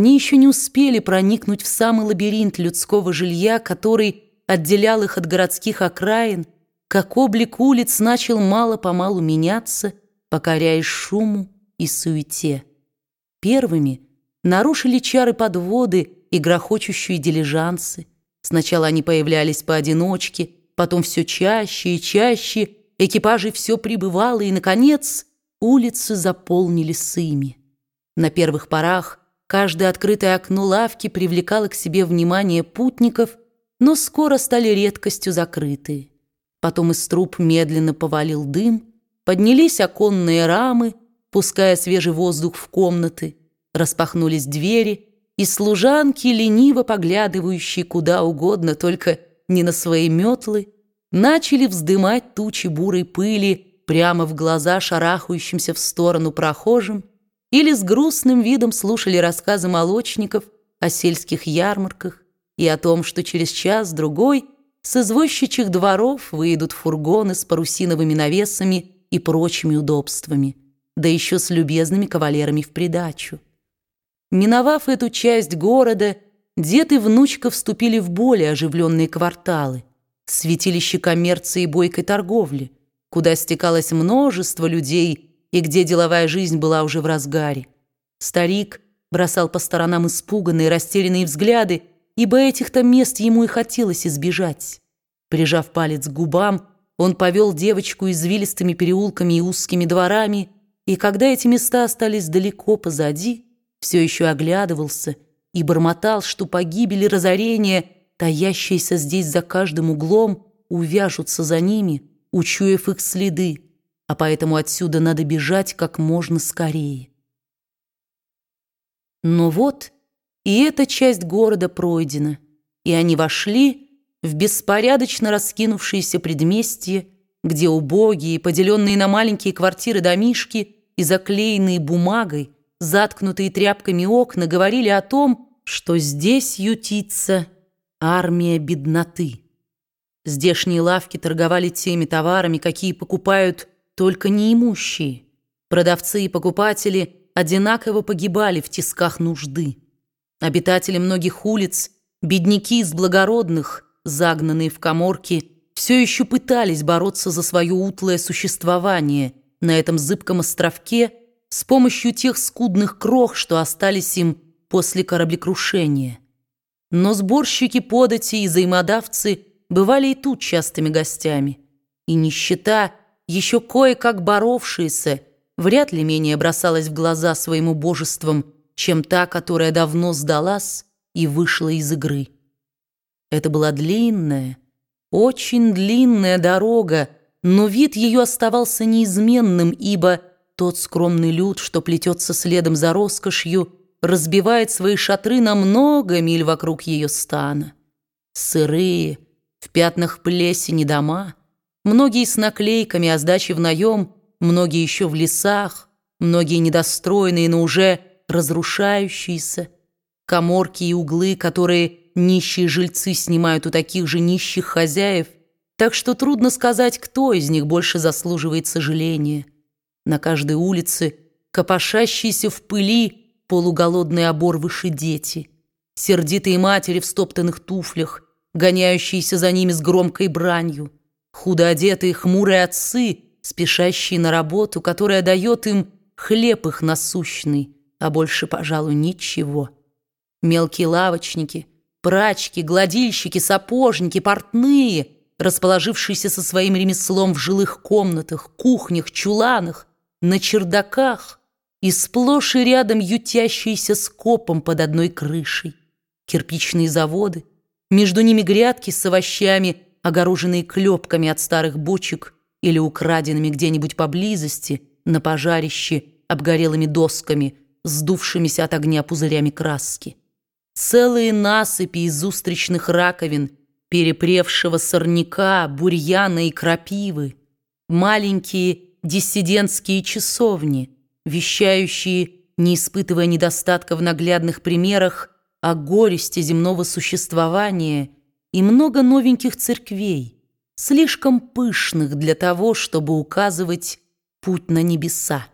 Они еще не успели проникнуть в самый лабиринт людского жилья, который отделял их от городских окраин, как облик улиц начал мало-помалу меняться, покоряясь шуму и суете. Первыми нарушили чары подводы и грохочущие дилижансы. Сначала они появлялись поодиночке, потом все чаще и чаще, экипажей все прибывало, и, наконец, улицы заполнили сыми. На первых порах каждое открытое окно лавки привлекало к себе внимание путников, но скоро стали редкостью закрытые. Потом из труб медленно повалил дым, поднялись оконные рамы, пуская свежий воздух в комнаты, распахнулись двери, и служанки, лениво поглядывающие куда угодно, только не на свои метлы, начали вздымать тучи бурой пыли прямо в глаза шарахающимся в сторону прохожим или с грустным видом слушали рассказы молочников о сельских ярмарках и о том, что через час-другой – с извозчичьих дворов выйдут фургоны с парусиновыми навесами и прочими удобствами, да еще с любезными кавалерами в придачу. Миновав эту часть города, дед и внучка вступили в более оживленные кварталы, святилище коммерции и бойкой торговли, куда стекалось множество людей и где деловая жизнь была уже в разгаре. Старик бросал по сторонам испуганные, растерянные взгляды ибо этих-то мест ему и хотелось избежать. Прижав палец к губам, он повел девочку извилистыми переулками и узкими дворами, и когда эти места остались далеко позади, все еще оглядывался и бормотал, что погибель и разорение, таящиеся здесь за каждым углом, увяжутся за ними, учуяв их следы, а поэтому отсюда надо бежать как можно скорее. Но вот... И эта часть города пройдена, и они вошли в беспорядочно раскинувшиеся предместье, где убогие, поделенные на маленькие квартиры домишки и заклеенные бумагой, заткнутые тряпками окна, говорили о том, что здесь ютится армия бедноты. Здешние лавки торговали теми товарами, какие покупают только неимущие. Продавцы и покупатели одинаково погибали в тисках нужды. Обитатели многих улиц, бедняки из благородных, загнанные в коморки, все еще пытались бороться за свое утлое существование на этом зыбком островке с помощью тех скудных крох, что остались им после кораблекрушения. Но сборщики подати и взаимодавцы бывали и тут частыми гостями, и нищета, еще кое-как боровшаяся, вряд ли менее бросалась в глаза своему божествам – чем та, которая давно сдалась и вышла из игры. Это была длинная, очень длинная дорога, но вид ее оставался неизменным, ибо тот скромный люд, что плетется следом за роскошью, разбивает свои шатры на много миль вокруг ее стана. Сырые, в пятнах плесени дома, многие с наклейками о сдаче в наем, многие еще в лесах, многие недостроенные, но уже разрушающиеся, коморки и углы, которые нищие жильцы снимают у таких же нищих хозяев, так что трудно сказать, кто из них больше заслуживает сожаления. На каждой улице копошащиеся в пыли полуголодные оборвыши дети, сердитые матери в стоптанных туфлях, гоняющиеся за ними с громкой бранью, худо одетые хмурые отцы, спешащие на работу, которая дает им хлеб их насущный, а больше, пожалуй, ничего. Мелкие лавочники, прачки, гладильщики, сапожники, портные, расположившиеся со своим ремеслом в жилых комнатах, кухнях, чуланах, на чердаках и сплошь и рядом ютящиеся скопом под одной крышей. Кирпичные заводы, между ними грядки с овощами, огороженные клепками от старых бочек или украденными где-нибудь поблизости на пожарище обгорелыми досками – сдувшимися от огня пузырями краски. Целые насыпи из устричных раковин, перепревшего сорняка, бурьяна и крапивы, маленькие диссидентские часовни, вещающие, не испытывая недостатка в наглядных примерах, о горести земного существования и много новеньких церквей, слишком пышных для того, чтобы указывать путь на небеса.